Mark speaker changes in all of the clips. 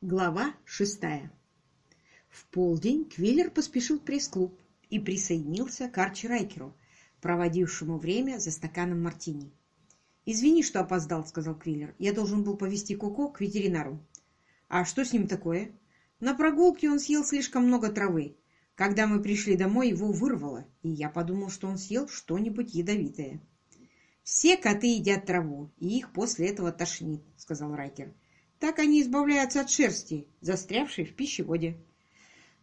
Speaker 1: Глава шестая. В полдень Квиллер поспешил в пресс-клуб и присоединился к Арчи Райкеру, проводившему время за стаканом мартини. «Извини, что опоздал», — сказал Квиллер. «Я должен был повезти Коко к ветеринару». «А что с ним такое?» «На прогулке он съел слишком много травы. Когда мы пришли домой, его вырвало, и я подумал, что он съел что-нибудь ядовитое». «Все коты едят траву, и их после этого тошнит», — сказал Райкер. Так они избавляются от шерсти, застрявшей в пищеводе.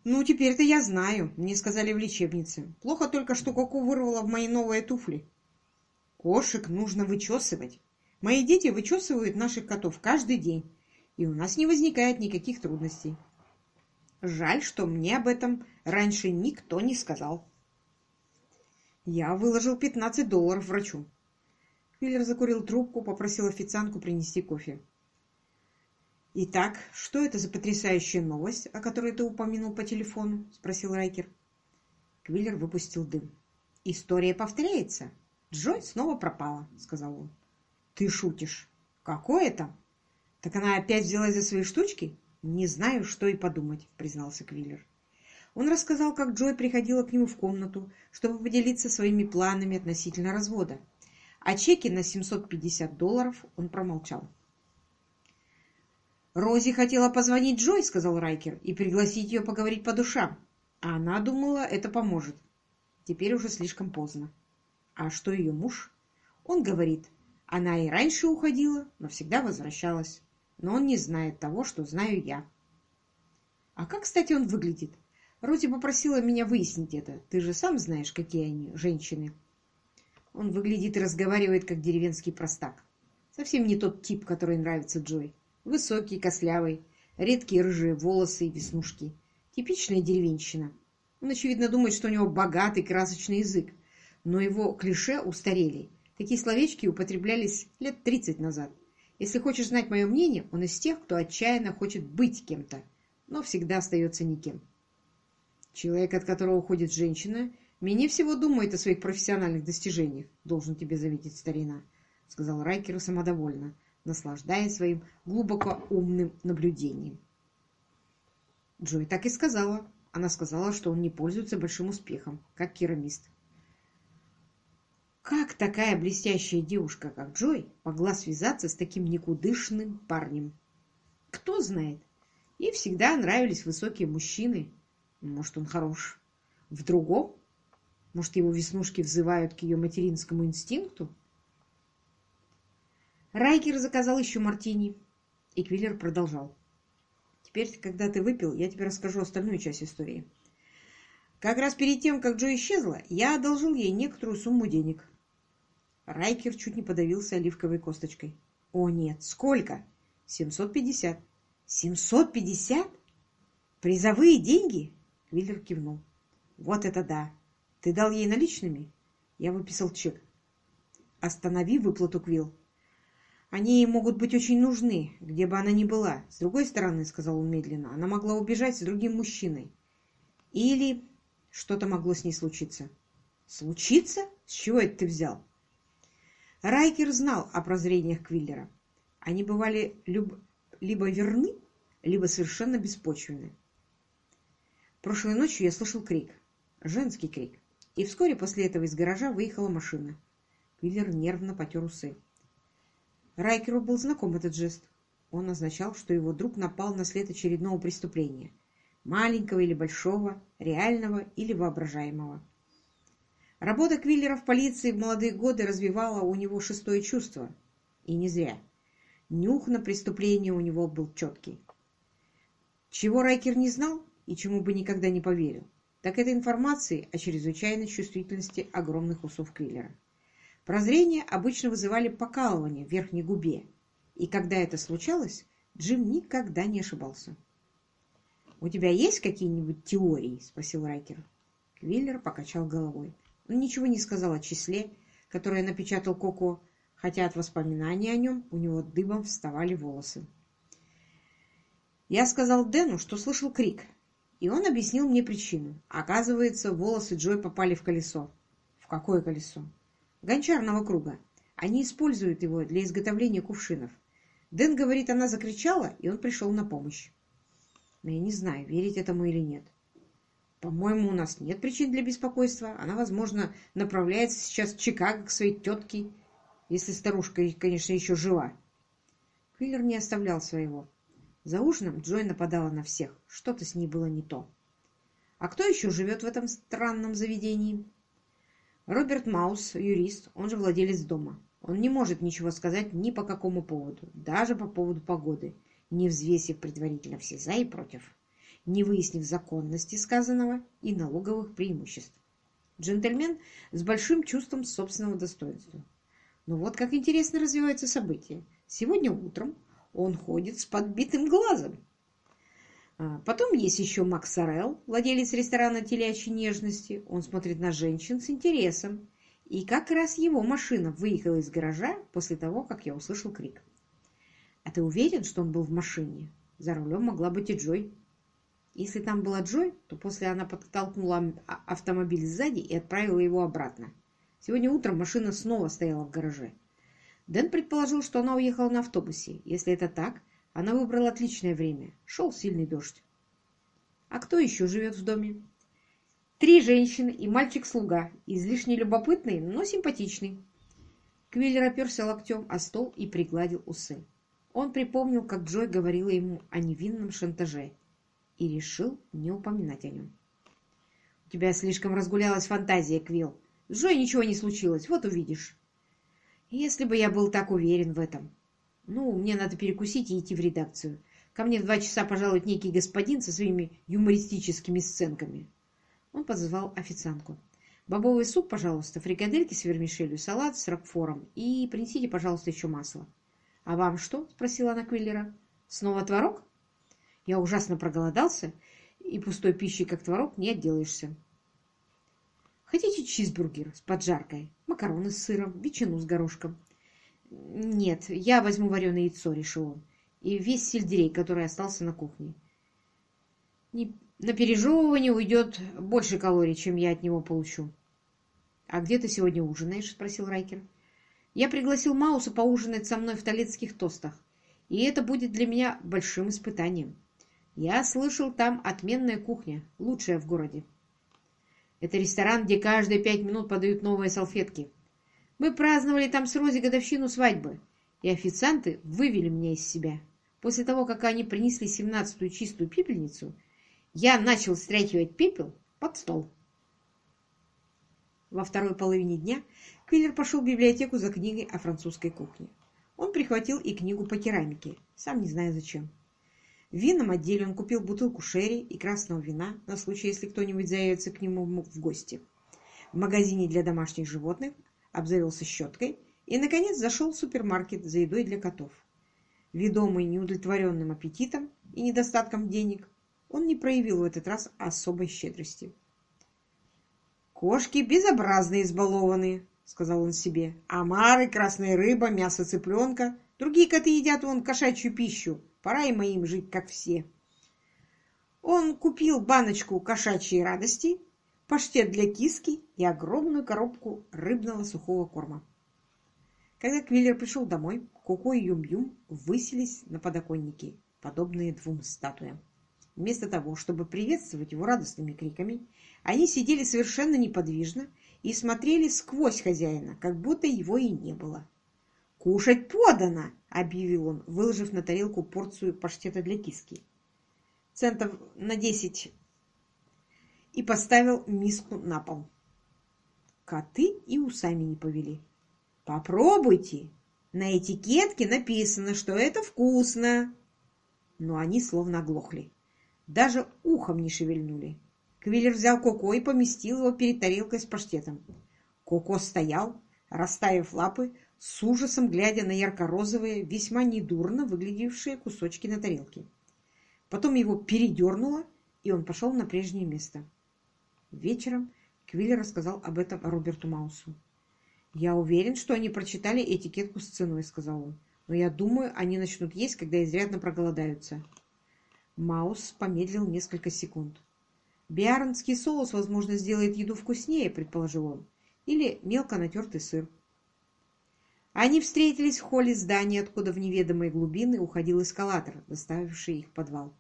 Speaker 1: Ну, теперь-то я знаю, мне сказали в лечебнице. Плохо только, что Коко вырвала в мои новые туфли. Кошек нужно вычесывать. Мои дети вычесывают наших котов каждый день, и у нас не возникает никаких трудностей. Жаль, что мне об этом раньше никто не сказал. Я выложил 15 долларов врачу. Квиллер закурил трубку, попросил официантку принести кофе. «Итак, что это за потрясающая новость, о которой ты упомянул по телефону?» — спросил Райкер. Квиллер выпустил дым. «История повторяется. Джой снова пропала», — сказал он. «Ты шутишь. Какое там? Так она опять взялась за свои штучки? Не знаю, что и подумать», — признался Квиллер. Он рассказал, как Джой приходила к нему в комнату, чтобы поделиться своими планами относительно развода. О чеке на 750 долларов он промолчал. «Рози хотела позвонить Джой», — сказал Райкер, — «и пригласить ее поговорить по душам. А она думала, это поможет. Теперь уже слишком поздно. А что ее муж? Он говорит, она и раньше уходила, но всегда возвращалась. Но он не знает того, что знаю я. А как, кстати, он выглядит? Рози попросила меня выяснить это. Ты же сам знаешь, какие они, женщины. Он выглядит и разговаривает, как деревенский простак. Совсем не тот тип, который нравится Джой. Высокий, кослявый, редкие рыжие волосы и веснушки. Типичная деревенщина. Он, очевидно, думает, что у него богатый, красочный язык, но его клише устарели. Такие словечки употреблялись лет 30 назад. Если хочешь знать мое мнение, он из тех, кто отчаянно хочет быть кем-то, но всегда остается никем. Человек, от которого уходит женщина, менее всего думает о своих профессиональных достижениях, должен тебе заметить старина, — сказал Райкер самодовольно, наслаждаясь своим глубоко умным наблюдением. Джой так и сказала. Она сказала, что он не пользуется большим успехом, как керамист. Как такая блестящая девушка, как Джой, могла связаться с таким никудышным парнем? Кто знает. Ей всегда нравились высокие мужчины. Может, он хорош. В другом? Может, его веснушки взывают к ее материнскому инстинкту? Райкер заказал еще мартини, и Квиллер продолжал. «Теперь, когда ты выпил, я тебе расскажу остальную часть истории. Как раз перед тем, как Джо исчезла, я одолжил ей некоторую сумму денег». Райкер чуть не подавился оливковой косточкой. «О, нет! Сколько?» «Семьсот пятьдесят». «Семьсот пятьдесят? Призовые деньги?» Квиллер кивнул. «Вот это да! Ты дал ей наличными?» Я выписал чек. «Останови выплату, Квилл. Они ей могут быть очень нужны, где бы она ни была. С другой стороны, — сказал он медленно, — она могла убежать с другим мужчиной. Или что-то могло с ней случиться. Случиться? С чего это ты взял? Райкер знал о прозрениях Квиллера. Они бывали люб... либо верны, либо совершенно беспочвенны. Прошлой ночью я слышал крик. Женский крик. И вскоре после этого из гаража выехала машина. Квиллер нервно потер усы. Райкеру был знаком этот жест. Он означал, что его друг напал на след очередного преступления. Маленького или большого, реального или воображаемого. Работа Квиллера в полиции в молодые годы развивала у него шестое чувство. И не зря. Нюх на преступление у него был четкий. Чего Райкер не знал и чему бы никогда не поверил, так это информации о чрезвычайной чувствительности огромных усов Квиллера. Прозрения обычно вызывали покалывание в верхней губе, и когда это случалось, Джим никогда не ошибался. «У тебя есть какие-нибудь теории?» — спросил Райкер. Квиллер покачал головой. Он ничего не сказал о числе, которое напечатал Коко, хотя от воспоминаний о нем у него дыбом вставали волосы. Я сказал Дэну, что слышал крик, и он объяснил мне причину. Оказывается, волосы Джой попали в колесо. В какое колесо? Гончарного круга. Они используют его для изготовления кувшинов. Дэн говорит, она закричала, и он пришел на помощь. Но я не знаю, верить этому или нет. По-моему, у нас нет причин для беспокойства. Она, возможно, направляется сейчас в Чикаго к своей тетке, если старушка, конечно, еще жива. Квиллер не оставлял своего. За ужином Джой нападала на всех. Что-то с ней было не то. А кто еще живет в этом странном заведении? Роберт Маус, юрист, он же владелец дома. Он не может ничего сказать ни по какому поводу, даже по поводу погоды, не взвесив предварительно все за и против не выяснив законности сказанного и налоговых преимуществ. Джентльмен с большим чувством собственного достоинства. Но вот как интересно развиваются события. Сегодня утром он ходит с подбитым глазом. А потом есть еще Макс Сорелл, владелец ресторана телячьей нежности. Он смотрит на женщин с интересом. И как раз его машина выехала из гаража после того, как я услышал крик. А ты уверен, что он был в машине? За рулем могла быть и Джой. Если там была Джой, то после она подтолкнула а, автомобиль сзади и отправила его обратно. Сегодня утром машина снова стояла в гараже. Дэн предположил, что она уехала на автобусе. Если это так, она выбрала отличное время. Шел сильный дождь. А кто еще живет в доме? Три женщины и мальчик-слуга. Излишне любопытный, но симпатичный. Квиллер оперся локтем о стол и пригладил усы. Он припомнил, как Джой говорила ему о невинном шантаже и решил не упоминать о нем. «У тебя слишком разгулялась фантазия, Квилл. С Джой ничего не случилось, вот увидишь». «Если бы я был так уверен в этом. Ну, мне надо перекусить и идти в редакцию. Ко мне в два часа пожалует некий господин со своими юмористическими сценками». Он позвал официантку. «Бобовый суп, пожалуйста, фрикадельки с вермишелью, салат с рокфором и принесите, пожалуйста, еще масло». «А вам что?» — спросила она Квиллера. «Снова творог?» Я ужасно проголодался, и пустой пищей, как творог, не отделаешься. Хотите чизбургер с поджаркой, макароны с сыром, ветчину с горошком? Нет, я возьму вареное яйцо, решил он, и весь сельдерей, который остался на кухне. Не, на пережевывание уйдет больше калорий, чем я от него получу. — А где ты сегодня ужинаешь? — спросил Райкер. — Я пригласил Мауса поужинать со мной в талецких тостах, и это будет для меня большим испытанием. Я слышал, там отменная кухня, лучшая в городе. Это ресторан, где каждые пять минут подают новые салфетки. Мы праздновали там с Рози годовщину свадьбы, и официанты вывели меня из себя. После того, как они принесли семнадцатую чистую пепельницу, я начал стряхивать пепел под стол. Во второй половине дня Квиллер пошел в библиотеку за книгой о французской кухне. Он прихватил и книгу по керамике, сам не зная зачем. В винном отделе он купил бутылку шерри и красного вина на случай, если кто-нибудь заявится к нему в гости. В магазине для домашних животных обзавелся щеткой и, наконец, зашел в супермаркет за едой для котов. Ведомый неудовлетворенным аппетитом и недостатком денег, он не проявил в этот раз особой щедрости. «Кошки безобразно избалованы», — сказал он себе. «Омары, красная рыба, мясо цыпленка. Другие коты едят вон кошачью пищу, Пора и моим жить, как все. Он купил баночку кошачьей радости, паштет для киски и огромную коробку рыбного сухого корма. Когда Квиллер пришел домой, Коко и Юм-Юм высились на подоконнике, подобные двум статуям. Вместо того, чтобы приветствовать его радостными криками, они сидели совершенно неподвижно и смотрели сквозь хозяина, как будто его и не было. «Кушать подано!» — объявил он, выложив на тарелку порцию паштета для киски. Центов на десять и поставил миску на пол. Коты и усами не повели. «Попробуйте! На этикетке написано, что это вкусно!» Но они словно оглохли. Даже ухом не шевельнули. Квиллер взял Коко и поместил его перед тарелкой с паштетом. Коко стоял, расставив лапы, с ужасом глядя на ярко-розовые, весьма недурно выглядевшие кусочки на тарелке. Потом его передернуло, и он пошел на прежнее место. Вечером Квиллер рассказал об этом Роберту Маусу. «Я уверен, что они прочитали этикетку с ценой», — сказал он. «Но я думаю, они начнут есть, когда изрядно проголодаются». Маус помедлил несколько секунд. «Биарнский соус, возможно, сделает еду вкуснее», — предположил он. «Или мелко натертый сыр». Они встретились в холле здания, откуда в неведомые глубины уходил эскалатор, доставивший их в подвал.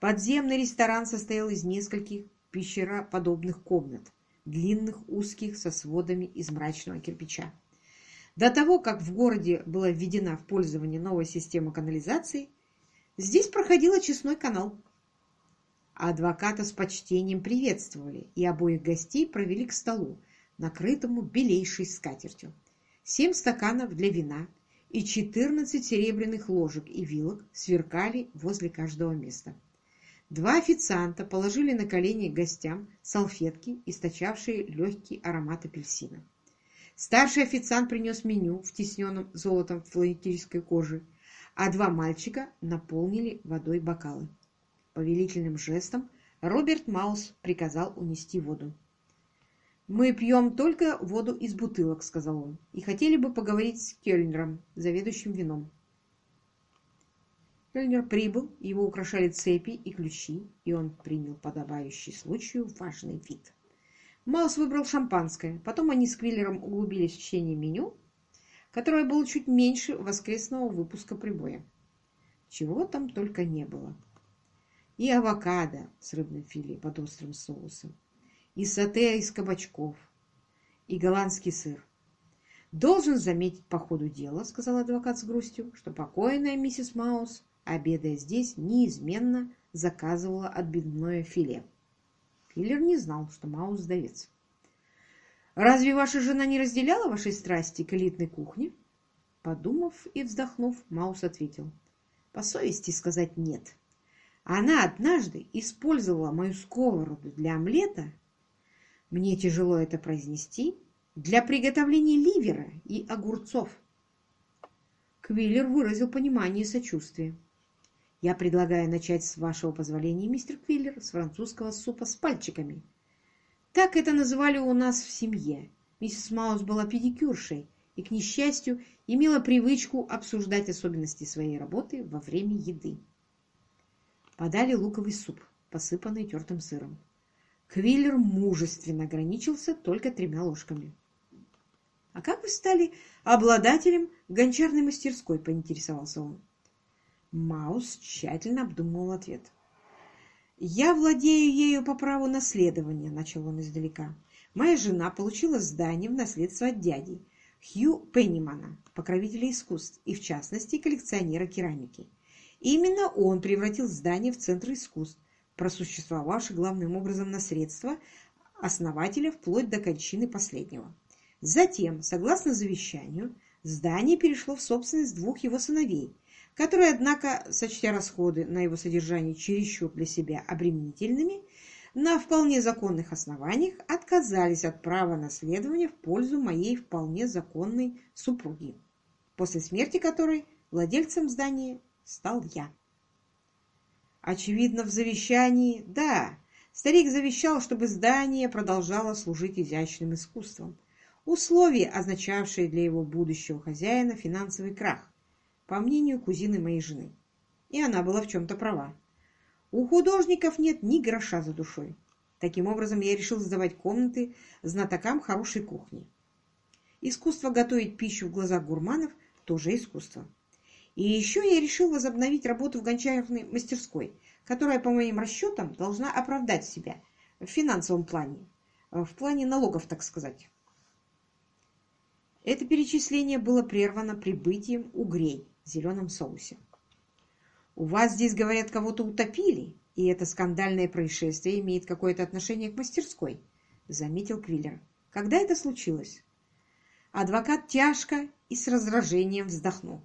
Speaker 1: Подземный ресторан состоял из нескольких пещероподобных комнат, длинных, узких, со сводами из мрачного кирпича. До того, как в городе была введена в пользование новая система канализации, здесь проходил очистной канал. Адвоката с почтением приветствовали, и обоих гостей провели к столу, накрытому белейшей скатертью. Семь стаканов для вина и четырнадцать серебряных ложек и вилок сверкали возле каждого места. Два официанта положили на колени гостям салфетки, источавшие легкий аромат апельсина. Старший официант принес меню в тисненном золотом флористической коже, а два мальчика наполнили водой бокалы. Повелительным жестом Роберт Маус приказал унести воду. «Мы пьем только воду из бутылок», — сказал он, — «и хотели бы поговорить с Кельнером, заведующим вином». Кельнер прибыл, его украшали цепи и ключи, и он принял подобающий случаю важный вид. Маус выбрал шампанское, потом они с Квиллером углубились в чтение меню, которое было чуть меньше воскресного выпуска прибоя. Чего там только не было. И авокадо с рыбным филе под острым соусом, и сате из кабачков, и голландский сыр. «Должен заметить по ходу дела, — сказал адвокат с грустью, — что покойная миссис Маус обедая здесь, неизменно заказывала отбивное филе. Киллер не знал, что Маус сдавец. «Разве ваша жена не разделяла вашей страсти к элитной кухне?» Подумав и вздохнув, Маус ответил. «По совести сказать нет. Она однажды использовала мою сковороду для омлета, мне тяжело это произнести, для приготовления ливера и огурцов». Квиллер выразил понимание и сочувствие. Я предлагаю начать, с вашего позволения, мистер Квиллер, с французского супа с пальчиками. Так это называли у нас в семье. Миссис Маус была педикюршей и, к несчастью, имела привычку обсуждать особенности своей работы во время еды. Подали луковый суп, посыпанный тертым сыром. Квиллер мужественно ограничился только тремя ложками. «А как вы стали обладателем гончарной мастерской?» – поинтересовался он. Маус тщательно обдумывал ответ. «Я владею ею по праву наследования», — начал он издалека. «Моя жена получила здание в наследство от дяди, Хью Пеннимана, покровителя искусств и, в частности, коллекционера керамики. Именно он превратил здание в центр искусств, просуществовавший главным образом на средства основателя вплоть до кончины последнего. Затем, согласно завещанию, здание перешло в собственность двух его сыновей, которые, однако, сочтя расходы на его содержание чересчур для себя обременительными, на вполне законных основаниях отказались от права наследования в пользу моей вполне законной супруги, после смерти которой владельцем здания стал я. Очевидно, в завещании, да, старик завещал, чтобы здание продолжало служить изящным искусством, условие, означавшее для его будущего хозяина финансовый крах, по мнению кузины моей жены. И она была в чем-то права. У художников нет ни гроша за душой. Таким образом, я решил сдавать комнаты знатокам хорошей кухни. Искусство готовить пищу в глазах гурманов – тоже искусство. И еще я решил возобновить работу в гончарной мастерской, которая, по моим расчетам, должна оправдать себя в финансовом плане, в плане налогов, так сказать. Это перечисление было прервано прибытием угрей зеленом соусе. «У вас здесь, говорят, кого-то утопили, и это скандальное происшествие имеет какое-то отношение к мастерской», — заметил Квиллер. «Когда это случилось?» Адвокат тяжко и с раздражением вздохнул.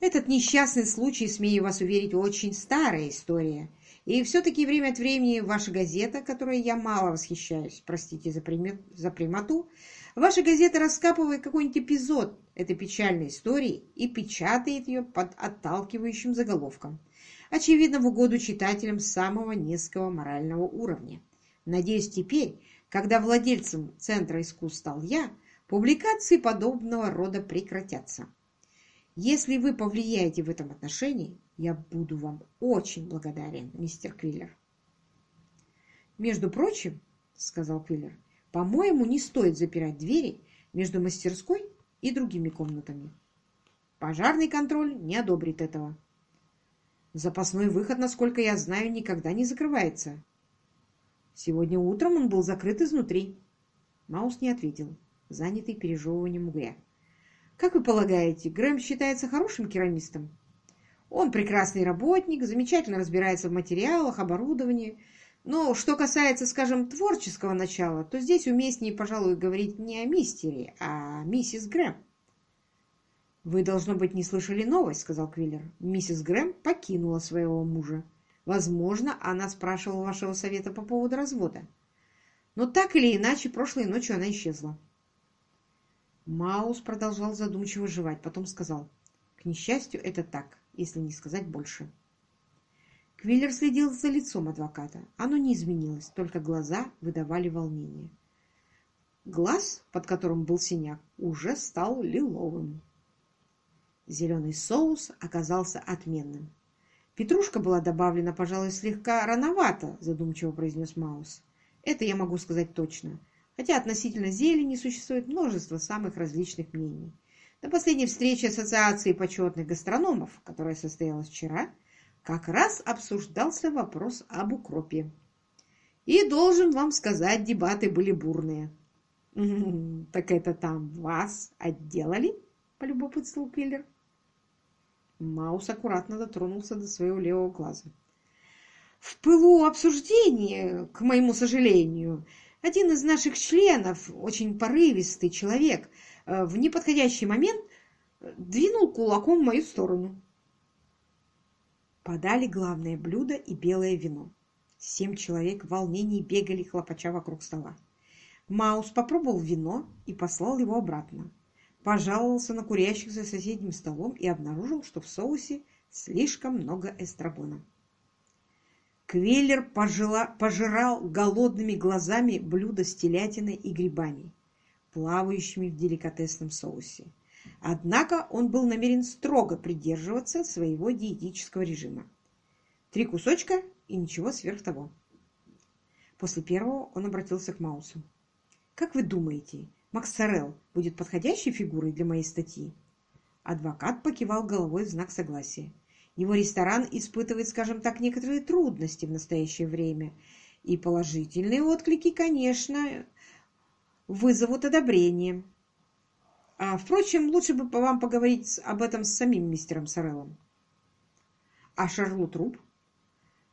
Speaker 1: «Этот несчастный случай, смею вас уверить, очень старая история. И все-таки время от времени ваша газета, которой я мало восхищаюсь, простите за, примет, за прямоту, Ваша газета раскапывает какой-нибудь эпизод этой печальной истории и печатает ее под отталкивающим заголовком. Очевидно, в угоду читателям самого низкого морального уровня. Надеюсь, теперь, когда владельцем Центра искусств стал я, публикации подобного рода прекратятся. Если вы повлияете в этом отношении, я буду вам очень благодарен, мистер Квиллер. «Между прочим, — сказал Квиллер, — по-моему, не стоит запирать двери между мастерской и другими комнатами. Пожарный контроль не одобрит этого. Запасной выход, насколько я знаю, никогда не закрывается. Сегодня утром он был закрыт изнутри. Маус не ответил, занятый пережевыванием угря. Как вы полагаете, Грэм считается хорошим керамистом? Он прекрасный работник, замечательно разбирается в материалах, оборудовании. Но что касается, скажем, творческого начала, то здесь уместнее, пожалуй, говорить не о мистере, а о миссис Грэм. «Вы, должно быть, не слышали новость», — сказал Квиллер. «Миссис Грэм покинула своего мужа. Возможно, она спрашивала вашего совета по поводу развода. Но так или иначе, прошлой ночью она исчезла». Маус продолжал задумчиво жевать, потом сказал. «К несчастью, это так, если не сказать больше». Квиллер следил за лицом адвоката. Оно не изменилось, только глаза выдавали волнение. Глаз, под которым был синяк, уже стал лиловым. Зеленый соус оказался отменным. «Петрушка была добавлена, пожалуй, слегка рановато», — задумчиво произнес Маус. «Это я могу сказать точно. Хотя относительно зелени существует множество самых различных мнений. На последней встрече Ассоциации почетных гастрономов, которая состоялась вчера, как раз обсуждался вопрос об укропе. И должен вам сказать, дебаты были бурные. «Так это там вас отделали?» — полюбопытствовал Киллер. Маус аккуратно дотронулся до своего левого глаза. В пылу обсуждения, к моему сожалению, один из наших членов, очень порывистый человек, э, в неподходящий момент двинул кулаком в мою сторону. Подали главное блюдо и белое вино. Семь человек в волнении бегали, хлопача вокруг стола. Маус попробовал вино и послал его обратно пожаловался на курящих за соседним столом и обнаружил, что в соусе слишком много эстрагона. Квеллер пожила, пожирал голодными глазами блюдо с телятиной и грибами, плавающими в деликатесном соусе. Однако он был намерен строго придерживаться своего диетического режима. Три кусочка и ничего сверх того. После первого он обратился к Маусу. «Как вы думаете, Максарел будет подходящей фигурой для моей статьи?» Адвокат покивал головой в знак согласия. Его ресторан испытывает, скажем так, некоторые трудности в настоящее время, и положительные отклики, конечно, вызовут одобрение. А, впрочем, лучше бы вам поговорить об этом с самим мистером Сореллом. А Шарлот Руб?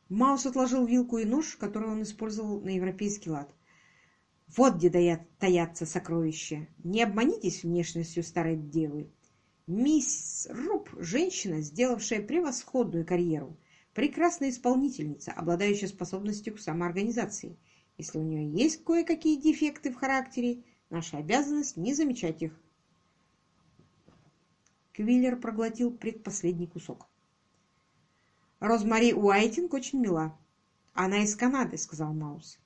Speaker 1: Маус отложил вилку и нож, которые он использовал на европейский лад. Вот где таятся сокровища. Не обманитесь внешностью старой девы. Мисс Руб – женщина, сделавшая превосходную карьеру, прекрасная исполнительница, обладающая способностью к самоорганизации. Если у нее есть кое-какие дефекты в характере, наша обязанность не замечать их. Квиллер проглотил предпоследний кусок. «Розмари Уайтинг очень мила. Она из Канады», — сказал Маус.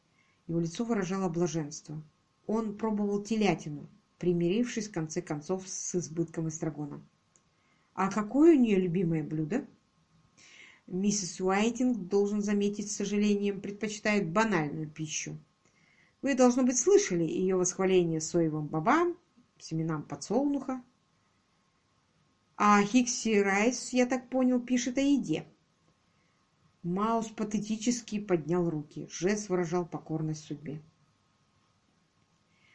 Speaker 1: Его лицо выражало блаженство. Он пробовал телятину, примирившись в конце концов с избытком эстрагона. «А какое у нее любимое блюдо?» Миссис Уайтинг, должен заметить с сожалением, предпочитает банальную пищу. Вы, должно быть, слышали ее восхваление соевым бобам, семенам подсолнуха. А Хикси Райс, я так понял, пишет о еде. Маус патетически поднял руки. Жест выражал покорность судьбе.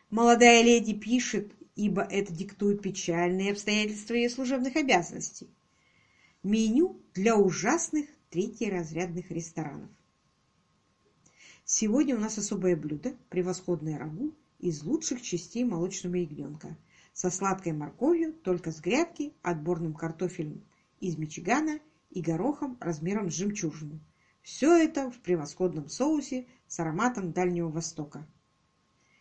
Speaker 1: Молодая леди пишет, ибо это диктует печальные обстоятельства ее служебных обязанностей. Меню для ужасных третьеразрядных ресторанов. Сегодня у нас особое блюдо – превосходное рагу из лучших частей молочного ягненка со сладкой морковью, только с грядки, отборным картофелем из Мичигана – и горохом размером с жемчужину. Все это в превосходном соусе с ароматом Дальнего Востока.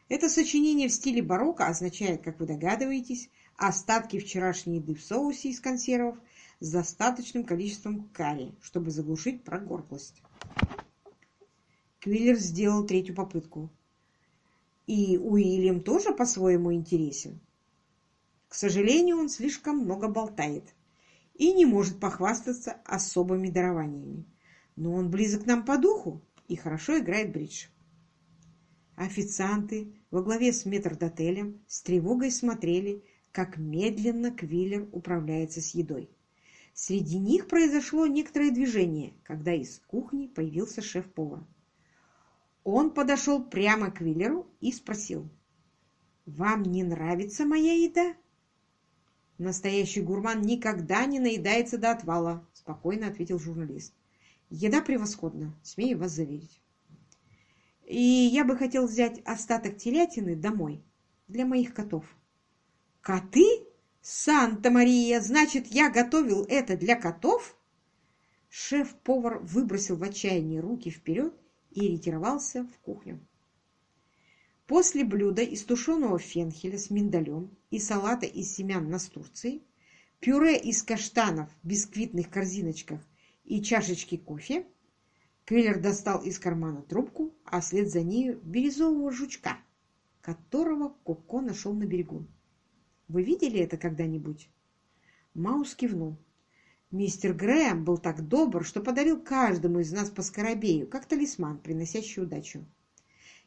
Speaker 1: Это сочинение в стиле барокко означает, как вы догадываетесь, остатки вчерашней еды в соусе из консервов с достаточным количеством карри, чтобы заглушить прогорклость. Квиллер сделал третью попытку. И Уильям тоже по-своему интересен. К сожалению, он слишком много болтает и не может похвастаться особыми дарованиями. Но он близок нам по духу и хорошо играет бридж. Официанты во главе с метрдотелем с тревогой смотрели, как медленно Квиллер управляется с едой. Среди них произошло некоторое движение, когда из кухни появился шеф-повар. Он подошел прямо к Виллеру и спросил, «Вам не нравится моя еда?» «Настоящий гурман никогда не наедается до отвала», — спокойно ответил журналист. «Еда превосходна, смею вас заверить. И я бы хотел взять остаток телятины домой для моих котов». «Коты? Санта-Мария! Значит, я готовил это для котов?» Шеф-повар выбросил в отчаянии руки вперед и ретировался в кухню. После блюда из тушеного фенхеля с миндалем и салата из семян настурции, пюре из каштанов в бисквитных корзиночках и чашечки кофе, Квиллер достал из кармана трубку, а вслед за нею бирюзового жучка, которого Коко нашел на берегу. «Вы видели это когда-нибудь?» Маус кивнул. Мистер Грэм был так добр, что подарил каждому из нас по скоробею, как талисман, приносящий удачу.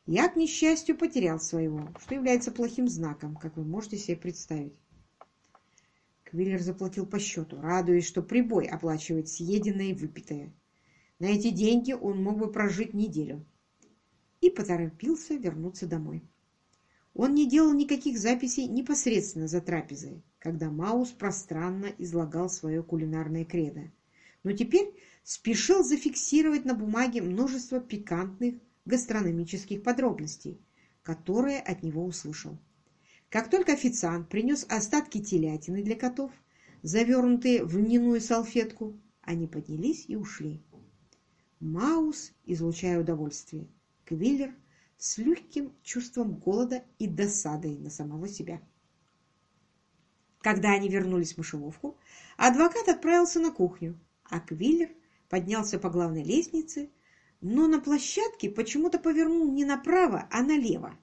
Speaker 1: Я, к несчастью, потерял своего, что является плохим знаком, как вы можете себе представить. Квиллер заплатил по счету, радуясь, что прибой оплачивает съеденное и выпитое. На эти деньги он мог бы прожить неделю. И поторопился вернуться домой. Он не делал никаких записей непосредственно за трапезой, когда Маус пространно излагал свое кулинарное кредо. Но теперь спешил зафиксировать на бумаге множество пикантных гастрономических подробностей, которые от него услышал. Как только официант принес остатки телятины для котов, завернутые в льняную салфетку, они поднялись и ушли. Маус, излучая удовольствие, Квиллер – с легким чувством голода и досадой на самого себя. Когда они вернулись в мышеловку, адвокат отправился на кухню, а Квиллер поднялся по главной лестнице, но на площадке почему-то повернул не направо, а налево.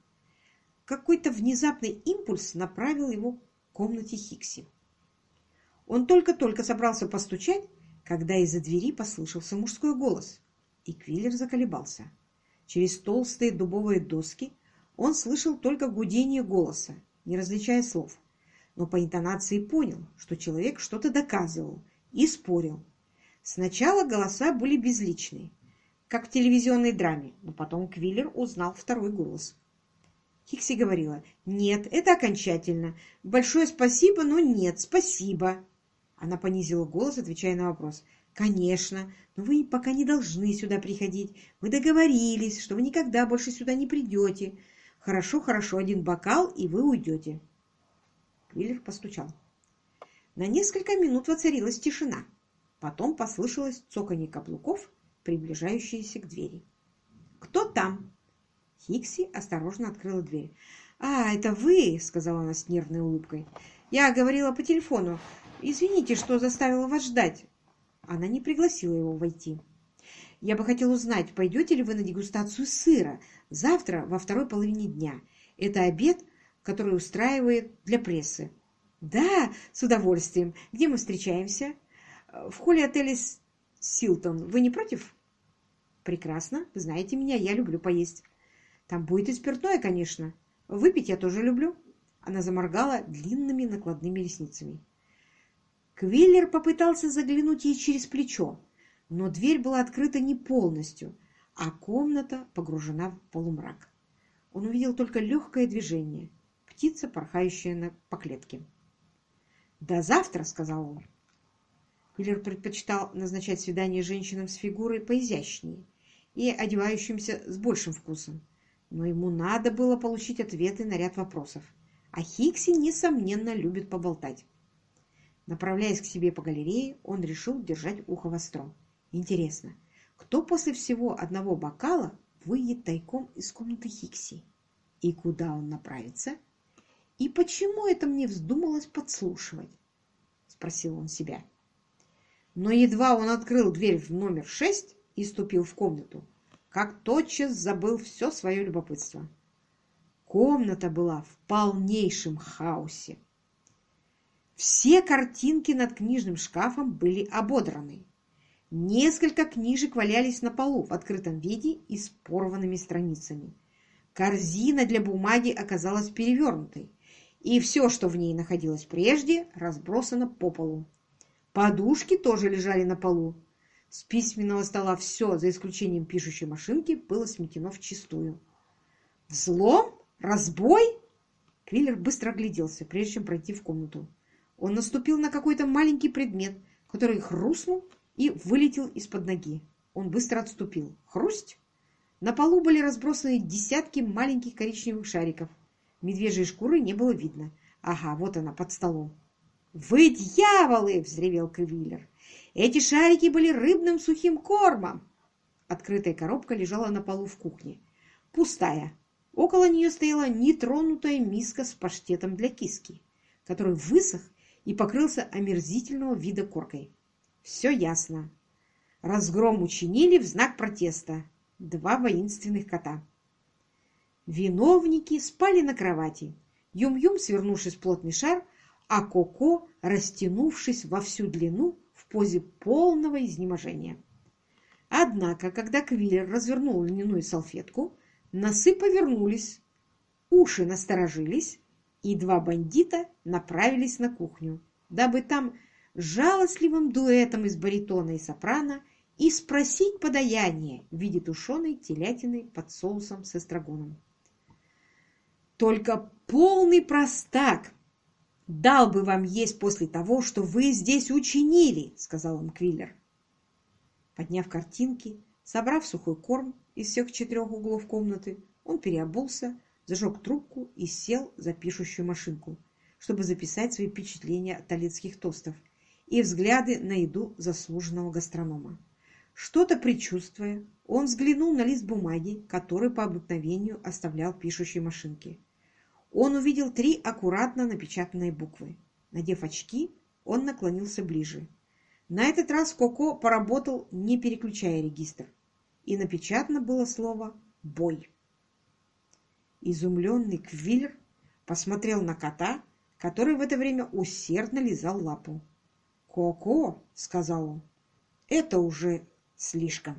Speaker 1: Какой-то внезапный импульс направил его к комнате Хикси. Он только-только собрался постучать, когда из-за двери послышался мужской голос, и Квиллер заколебался. Через толстые дубовые доски он слышал только гудение голоса, не различая слов, но по интонации понял, что человек что-то доказывал и спорил. Сначала голоса были безличные, как в телевизионной драме, но потом Квиллер узнал второй голос. Хикси говорила, «Нет, это окончательно. Большое спасибо, но нет, спасибо». Она понизила голос, отвечая на вопрос. «Конечно, но вы пока не должны сюда приходить. Мы договорились, что вы никогда больше сюда не придете. Хорошо, хорошо, один бокал, и вы уйдете». Квиллер постучал. На несколько минут воцарилась тишина. Потом послышалось цоканье каблуков, приближающиеся к двери. «Кто там?» Хикси осторожно открыла дверь. «А, это вы!» — сказала она с нервной улыбкой. «Я говорила по телефону. Извините, что заставила вас ждать. Она не пригласила его войти. «Я бы хотел узнать, пойдете ли вы на дегустацию сыра завтра во второй половине дня. Это обед, который устраивает для прессы». «Да, с удовольствием. Где мы встречаемся?» «В холле отеля «Силтон». Вы не против?» «Прекрасно. Знаете меня, я люблю поесть». «Там будет и спиртное, конечно. Выпить я тоже люблю». Она заморгала длинными накладными ресницами. Квиллер попытался заглянуть ей через плечо, но дверь была открыта не полностью, а комната погружена в полумрак. Он увидел только легкое движение, птица, порхающая на, по клетке. «До завтра», — сказал он. Квиллер предпочитал назначать свидание женщинам с фигурой поизящнее и одевающимся с большим вкусом, но ему надо было получить ответы на ряд вопросов, а Хикси, несомненно, любит поболтать. Направляясь к себе по галерее, он решил держать ухо востро. Интересно, кто после всего одного бокала выйдет тайком из комнаты Хикси? И куда он направится? И почему это мне вздумалось подслушивать? Спросил он себя. Но едва он открыл дверь в номер шесть и ступил в комнату, как тотчас забыл все свое любопытство. Комната была в полнейшем хаосе. Все картинки над книжным шкафом были ободраны. Несколько книжек валялись на полу в открытом виде и с порванными страницами. Корзина для бумаги оказалась перевернутой, и все, что в ней находилось прежде, разбросано по полу. Подушки тоже лежали на полу. С письменного стола все, за исключением пишущей машинки, было сметено в чистую. «Взлом? Разбой?» Квиллер быстро огляделся, прежде чем пройти в комнату. Он наступил на какой-то маленький предмет, который хрустнул и вылетел из-под ноги. Он быстро отступил. Хрусть! На полу были разбросаны десятки маленьких коричневых шариков. Медвежьей шкуры не было видно. Ага, вот она, под столом. «Вы дьяволы!» — взревел Квиллер. «Эти шарики были рыбным сухим кормом!» Открытая коробка лежала на полу в кухне. Пустая. Около нее стояла нетронутая миска с паштетом для киски, который высох и покрылся омерзительного вида коркой. Все ясно. Разгром учинили в знак протеста. Два воинственных кота. Виновники спали на кровати. Юм-Юм, свернувшись в плотный шар, а Коко, растянувшись во всю длину в позе полного изнеможения. Однако, когда Квиллер развернул льняную салфетку, носы повернулись, уши насторожились, и два бандита направились на кухню, дабы там жалостливым дуэтом из баритона и сопрано и спросить подаяние в виде тушеной телятины под соусом с эстрагоном. Только полный простак дал бы вам есть после того, что вы здесь учинили, сказал им Квиллер. Подняв картинки, собрав сухой корм из всех четырех углов комнаты, он переобулся, зажег трубку и сел за пишущую машинку, чтобы записать свои впечатления от талецких тостов и взгляды на еду заслуженного гастронома. Что-то предчувствуя, он взглянул на лист бумаги, который по обыкновению оставлял пишущей машинке. Он увидел три аккуратно напечатанные буквы. Надев очки, он наклонился ближе. На этот раз Коко поработал, не переключая регистр, и напечатано было слово «бой». Изумленный Квиллер посмотрел на кота, который в это время усердно лизал лапу. «Коко», — сказал он, — «это уже слишком».